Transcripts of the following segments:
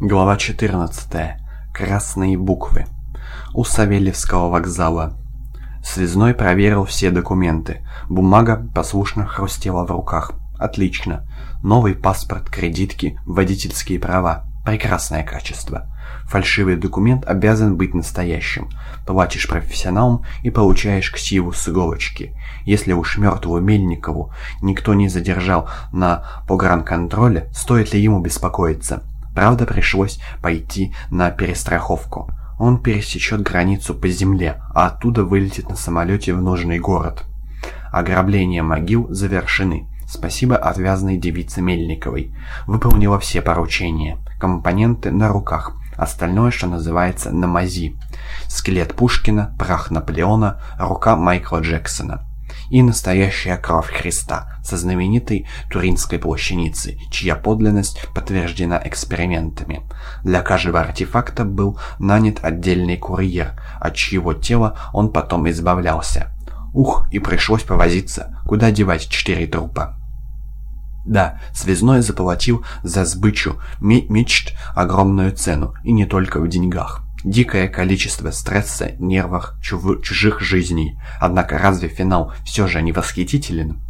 Глава 14. Красные буквы. У Савельевского вокзала. Связной проверил все документы. Бумага послушно хрустела в руках. Отлично. Новый паспорт, кредитки, водительские права. Прекрасное качество. Фальшивый документ обязан быть настоящим. Платишь профессионалам и получаешь ксиву с иголочки. Если уж мертвую Мельникову никто не задержал на погранконтроле, стоит ли ему беспокоиться? Правда, пришлось пойти на перестраховку. Он пересечет границу по земле, а оттуда вылетит на самолете в нужный город. Ограбления могил завершены. Спасибо отвязной девице Мельниковой. Выполнила все поручения. Компоненты на руках. Остальное, что называется, на мази. Скелет Пушкина, прах Наполеона, рука Майкла Джексона и настоящая кровь Христа со знаменитой Туринской плащаницы, чья подлинность подтверждена экспериментами. Для каждого артефакта был нанят отдельный курьер, от чьего тела он потом избавлялся. Ух, и пришлось повозиться, куда девать четыре трупа. Да, связной заплатил за сбычу мечт огромную цену, и не только в деньгах. Дикое количество стресса, нервов, чужих жизней. Однако разве финал все же не восхитителен?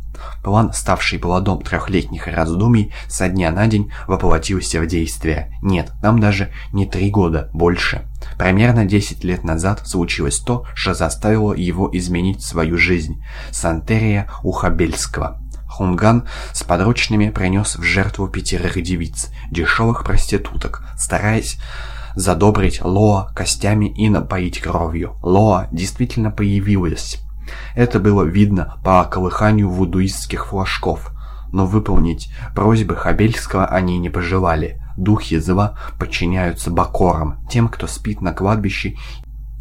План, ставший плодом трехлетних раздумий, со дня на день воплотился в действие. Нет, нам даже не три года, больше. Примерно 10 лет назад случилось то, что заставило его изменить свою жизнь. Сантерия Ухабельского. Хунган с подручными принес в жертву пятерых девиц, дешевых проституток, стараясь задобрить Лоа костями и напоить кровью. Лоа действительно появилась. Это было видно по колыханию вудуистских флажков, но выполнить просьбы Хабельского они не пожелали. Духи зла подчиняются бакорам, тем, кто спит на кладбище,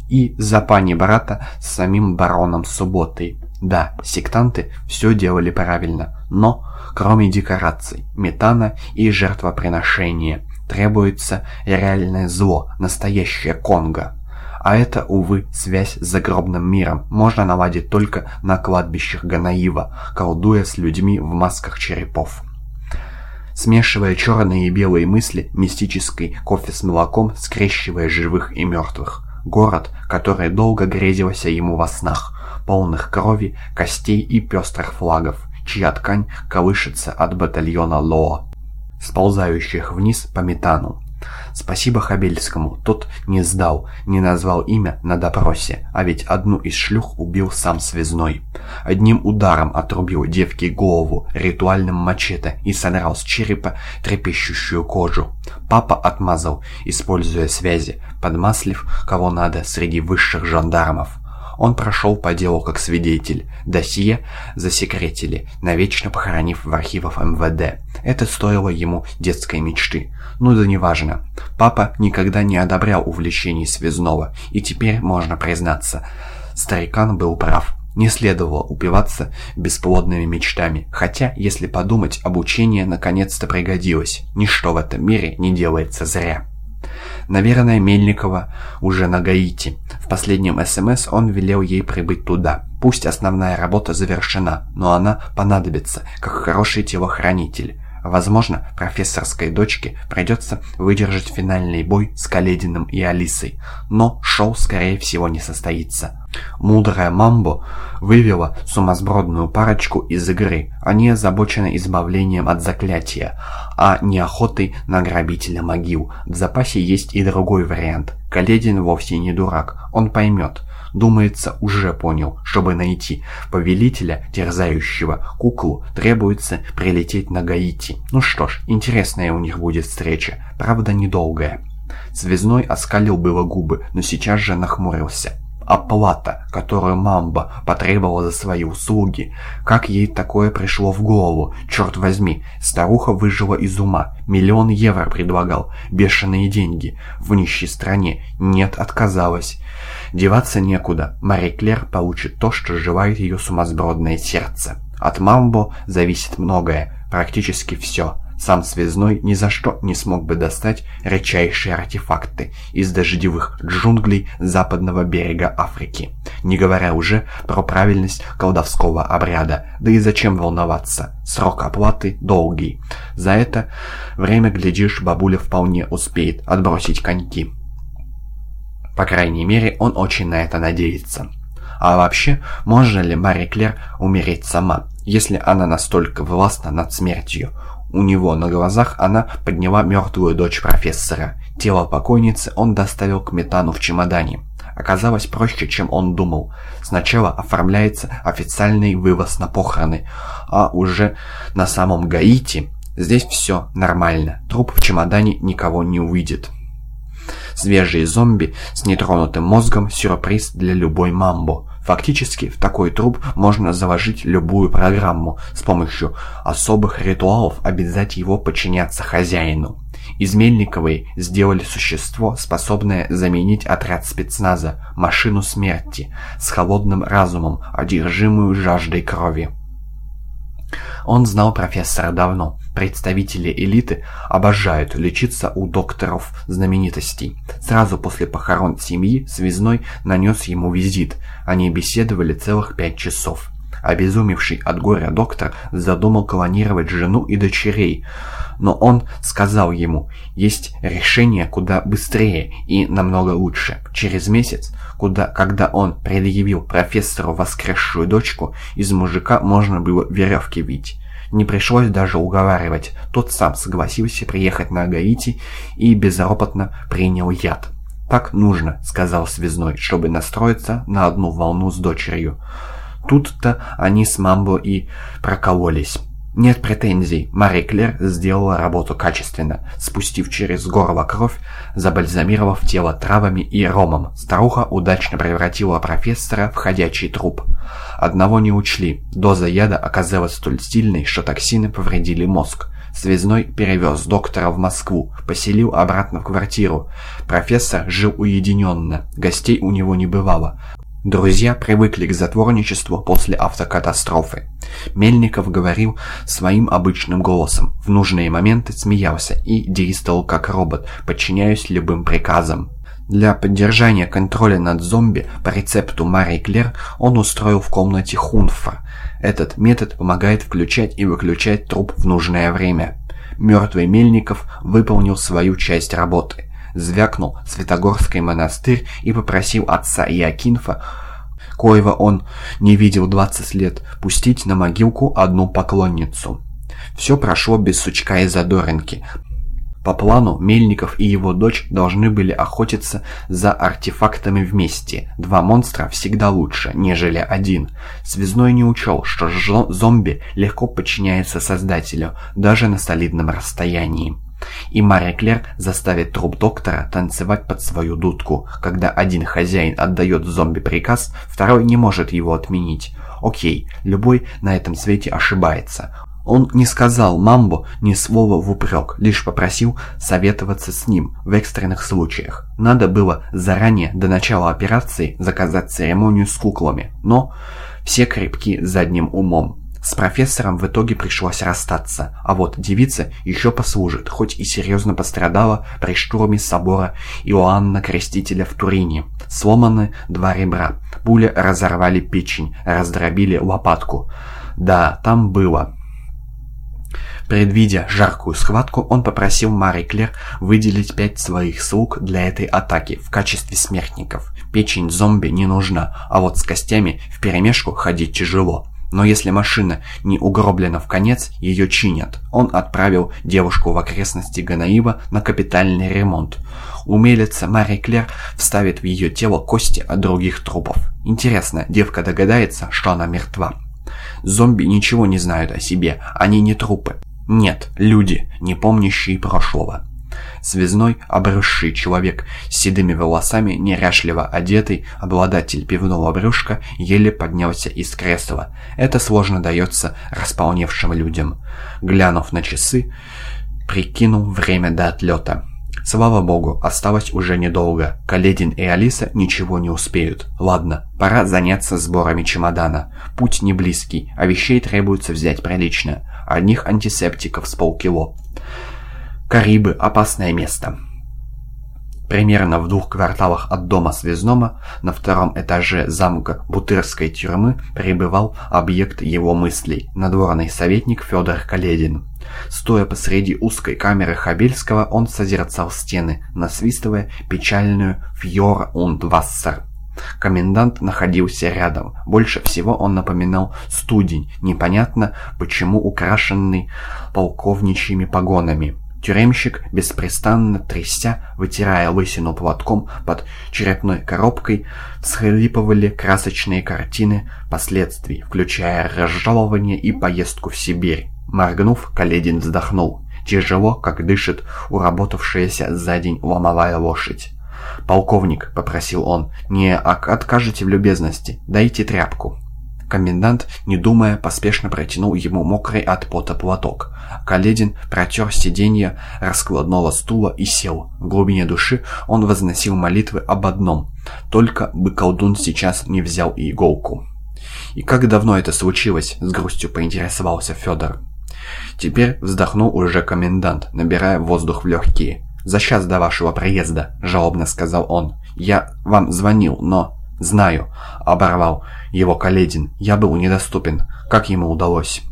и за пани брата с самим бароном Субботой. Да, сектанты все делали правильно, но кроме декораций, метана и жертвоприношения, Требуется реальное зло, настоящее Конго. А это, увы, связь с загробным миром можно наладить только на кладбищах Ганаива, колдуя с людьми в масках черепов. Смешивая черные и белые мысли, мистический кофе с молоком, скрещивая живых и мертвых. Город, который долго грезился ему во снах, полных крови, костей и пестрых флагов, чья ткань колышется от батальона Лоа сползающих вниз по метану. Спасибо Хабельскому, тот не сдал, не назвал имя на допросе, а ведь одну из шлюх убил сам связной. Одним ударом отрубил девке голову ритуальным мачете и содрал с черепа трепещущую кожу. Папа отмазал, используя связи, подмаслив кого надо среди высших жандармов. Он прошел по делу как свидетель. Досье засекретили, навечно похоронив в архивах МВД. Это стоило ему детской мечты. Ну да неважно. Папа никогда не одобрял увлечений связного, и теперь можно признаться. Старикан был прав. Не следовало упиваться бесплодными мечтами, хотя, если подумать, обучение наконец-то пригодилось. Ничто в этом мире не делается зря. Наверное, Мельникова уже на Гаити. В последнем СМС он велел ей прибыть туда. Пусть основная работа завершена, но она понадобится, как хороший телохранитель. Возможно, профессорской дочке придется выдержать финальный бой с Калединым и Алисой, но шоу, скорее всего, не состоится. Мудрая Мамбо вывела сумасбродную парочку из игры. Они озабочены избавлением от заклятия, а не охотой на грабителя могил. В запасе есть и другой вариант. Каледин вовсе не дурак, он поймет, думается, уже понял, чтобы найти повелителя, терзающего куклу, требуется прилететь на Гаити. Ну что ж, интересная у них будет встреча, правда недолгая. Связной оскалил было губы, но сейчас же нахмурился. Оплата, которую Мамба потребовала за свои услуги. Как ей такое пришло в голову? Черт возьми, старуха выжила из ума. Миллион евро предлагал. Бешеные деньги. В нищей стране. Нет, отказалась. Деваться некуда. Мари Клер получит то, что желает ее сумасбродное сердце. От Мамбо зависит многое. Практически все. Сам связной ни за что не смог бы достать редчайшие артефакты из дождевых джунглей западного берега Африки, не говоря уже про правильность колдовского обряда. Да и зачем волноваться? Срок оплаты долгий. За это время, глядишь, бабуля вполне успеет отбросить коньки. По крайней мере, он очень на это надеется. А вообще, можно ли Мари Клер умереть сама, если она настолько властна над смертью? У него на глазах она подняла мертвую дочь профессора. Тело покойницы он доставил к метану в чемодане. Оказалось проще, чем он думал. Сначала оформляется официальный вывоз на похороны, а уже на самом Гаити здесь все нормально. Труп в чемодане никого не увидит. Свежие зомби с нетронутым мозгом – сюрприз для любой мамбо. Фактически в такой труп можно заложить любую программу, с помощью особых ритуалов обязать его подчиняться хозяину. Из Мельниковой сделали существо, способное заменить отряд спецназа, машину смерти, с холодным разумом, одержимую жаждой крови. Он знал профессора давно. Представители элиты обожают лечиться у докторов знаменитостей. Сразу после похорон семьи Связной нанес ему визит. Они беседовали целых пять часов. Обезумевший от горя доктор задумал клонировать жену и дочерей, но он сказал ему, есть решение куда быстрее и намного лучше. Через месяц, куда, когда он предъявил профессору воскресшую дочку, из мужика можно было веревки бить. Не пришлось даже уговаривать, тот сам согласился приехать на Гаити и безропотно принял яд. «Так нужно», — сказал связной, чтобы настроиться на одну волну с дочерью. Тут-то они с Мамбо и прокололись. Нет претензий, Мари Клер сделала работу качественно, спустив через горло кровь, забальзамировав тело травами и ромом. Старуха удачно превратила профессора в ходячий труп. Одного не учли, доза яда оказалась столь сильной, что токсины повредили мозг. Связной перевез доктора в Москву, поселил обратно в квартиру. Профессор жил уединенно, гостей у него не бывало. Друзья привыкли к затворничеству после автокатастрофы. Мельников говорил своим обычным голосом, в нужные моменты смеялся и действовал как робот, подчиняясь любым приказам. Для поддержания контроля над зомби по рецепту Мари Клер он устроил в комнате хунфа. Этот метод помогает включать и выключать труп в нужное время. Мертвый Мельников выполнил свою часть работы звякнул Святогорский монастырь и попросил отца Иокинфа, коего он не видел 20 лет, пустить на могилку одну поклонницу. Все прошло без сучка и задоринки. По плану Мельников и его дочь должны были охотиться за артефактами вместе. Два монстра всегда лучше, нежели один. Связной не учел, что зомби легко подчиняется Создателю, даже на солидном расстоянии. И Мария Клер заставит труп доктора танцевать под свою дудку. Когда один хозяин отдает зомби приказ, второй не может его отменить. Окей, любой на этом свете ошибается. Он не сказал Мамбо ни слова в упрек, лишь попросил советоваться с ним в экстренных случаях. Надо было заранее, до начала операции, заказать церемонию с куклами, но все крепки задним умом. С профессором в итоге пришлось расстаться, а вот девица еще послужит, хоть и серьезно пострадала при штурме собора Иоанна Крестителя в Турине. Сломаны два ребра, пули разорвали печень, раздробили лопатку. Да, там было. Предвидя жаркую схватку, он попросил Мари Клер выделить пять своих слуг для этой атаки в качестве смертников. Печень зомби не нужна, а вот с костями вперемешку ходить тяжело. Но если машина не угроблена в конец, ее чинят. Он отправил девушку в окрестности Ганаива на капитальный ремонт. Умелица Мари Клер вставит в ее тело кости от других трупов. Интересно, девка догадается, что она мертва. Зомби ничего не знают о себе, они не трупы. Нет, люди, не помнящие прошлого. Связной, обросший человек с седыми волосами, неряшливо одетый, обладатель пивного брюшка, еле поднялся из кресла. Это сложно дается располневшим людям. Глянув на часы, прикинул время до отлета. Слава богу, осталось уже недолго. Каледин и Алиса ничего не успеют. Ладно, пора заняться сборами чемодана. Путь не близкий, а вещей требуется взять прилично. Одних антисептиков с полкило. Карибы – опасное место. Примерно в двух кварталах от дома Связнома на втором этаже замка Бутырской тюрьмы пребывал объект его мыслей – надворный советник Федор Каледин. Стоя посреди узкой камеры Хабельского, он созерцал стены, насвистывая печальную «Фьор und Wasser». Комендант находился рядом. Больше всего он напоминал студень, непонятно почему украшенный полковничьими погонами. Тюремщик, беспрестанно тряся, вытирая лысину платком под черепной коробкой, схлипывали красочные картины последствий, включая разжалование и поездку в Сибирь. Моргнув, Каледин вздохнул. Тяжело, как дышит уработавшаяся за день ломовая лошадь. «Полковник», — попросил он, — «не откажете в любезности, дайте тряпку». Комендант, не думая, поспешно протянул ему мокрый от пота платок. Каледин протер сиденье раскладного стула и сел. В глубине души он возносил молитвы об одном. Только бы колдун сейчас не взял иголку. «И как давно это случилось?» — с грустью поинтересовался Федор. Теперь вздохнул уже комендант, набирая воздух в легкие. «За час до вашего приезда», — жалобно сказал он. «Я вам звонил, но...» «Знаю», — оборвал его Каледин. «Я был недоступен. Как ему удалось?»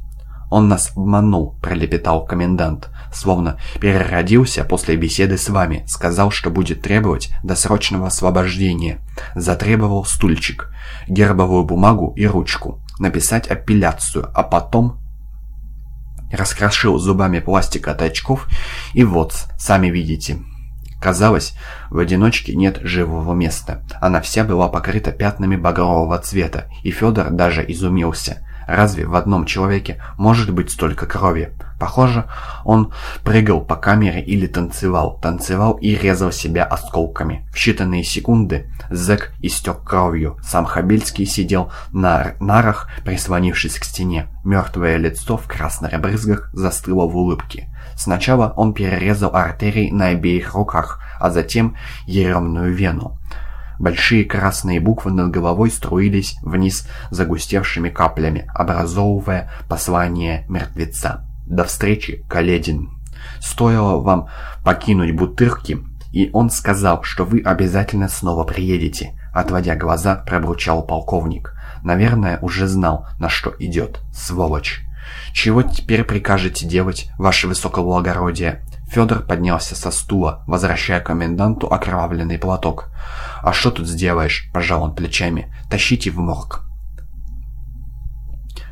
«Он нас обманул», — пролепетал комендант. «Словно переродился после беседы с вами. Сказал, что будет требовать досрочного освобождения. Затребовал стульчик, гербовую бумагу и ручку. Написать апелляцию, а потом раскрошил зубами пластик от очков, и вот, сами видите. Казалось, в одиночке нет живого места. Она вся была покрыта пятнами багрового цвета, и Федор даже изумился. Разве в одном человеке может быть столько крови? Похоже, он прыгал по камере или танцевал, танцевал и резал себя осколками. В считанные секунды зэк истек кровью. Сам Хабельский сидел на нарах, прислонившись к стене. Мертвое лицо в красных брызгах застыло в улыбке. Сначала он перерезал артерии на обеих руках, а затем еремную вену. Большие красные буквы над головой струились вниз загустевшими каплями, образовывая послание мертвеца. До встречи, Каледин. Стоило вам покинуть Бутырки, и он сказал, что вы обязательно снова приедете. Отводя глаза, пробручал полковник. Наверное, уже знал, на что идет. Сволочь. Чего теперь прикажете делать, ваше высокоблагородие? Федор поднялся со стула, возвращая коменданту окровавленный платок. «А что тут сделаешь?» – пожал он плечами. «Тащите в морг».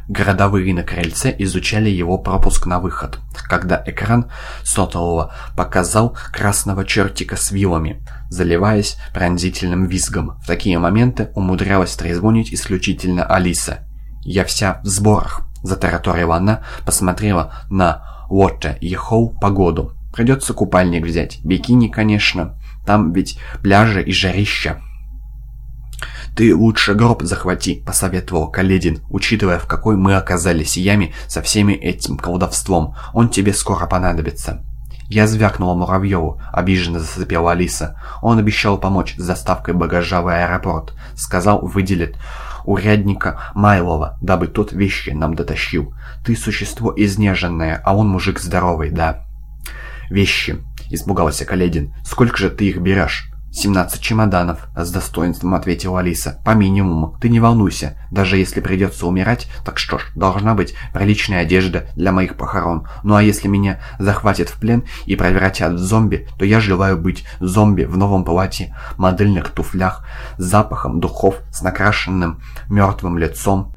Городовые на крыльце изучали его пропуск на выход, когда экран сотового показал красного чертика с вилами, заливаясь пронзительным визгом. В такие моменты умудрялась трезвонить исключительно Алиса. «Я вся в сборах», — затараторила она, посмотрела на Уотта Ехоу погоду. «Придется купальник взять. Бикини, конечно. Там ведь пляжи и жарища». «Ты лучше гроб захвати», — посоветовал Каледин, учитывая, в какой мы оказались яме со всеми этим колдовством. Он тебе скоро понадобится. Я звякнула Муравьеву, обиженно засыпела Алиса. Он обещал помочь с доставкой багажа в аэропорт. Сказал, выделит урядника Майлова, дабы тот вещи нам дотащил. Ты существо изнеженное, а он мужик здоровый, да. «Вещи», — испугался Каледин. «Сколько же ты их берешь?» «Семнадцать чемоданов», — с достоинством ответила Алиса. «По минимуму. Ты не волнуйся. Даже если придется умирать, так что ж, должна быть приличная одежда для моих похорон. Ну а если меня захватят в плен и превратят в зомби, то я желаю быть зомби в новом платье, модельных туфлях, с запахом духов, с накрашенным мертвым лицом.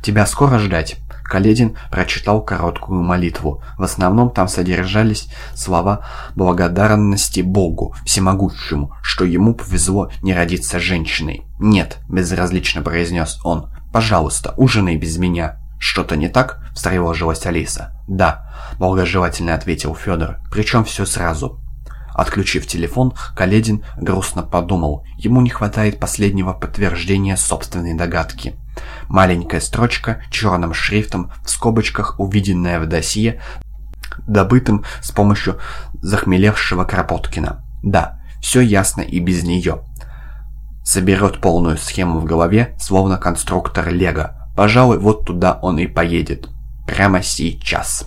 Тебя скоро ждать?» Каледин прочитал короткую молитву. В основном там содержались слова благодарности Богу, всемогущему, что ему повезло не родиться женщиной. «Нет», — безразлично произнес он, — «пожалуйста, ужинай без меня». «Что-то не так?» — встревожилась Алиса. «Да», — благожелательно ответил Федор, — «причем все сразу». Отключив телефон, Каледин грустно подумал, ему не хватает последнего подтверждения собственной догадки. Маленькая строчка черным шрифтом в скобочках, увиденная в досье, добытым с помощью захмелевшего Кропоткина. Да, все ясно и без нее. Соберет полную схему в голове, словно конструктор Лего. Пожалуй, вот туда он и поедет. Прямо сейчас.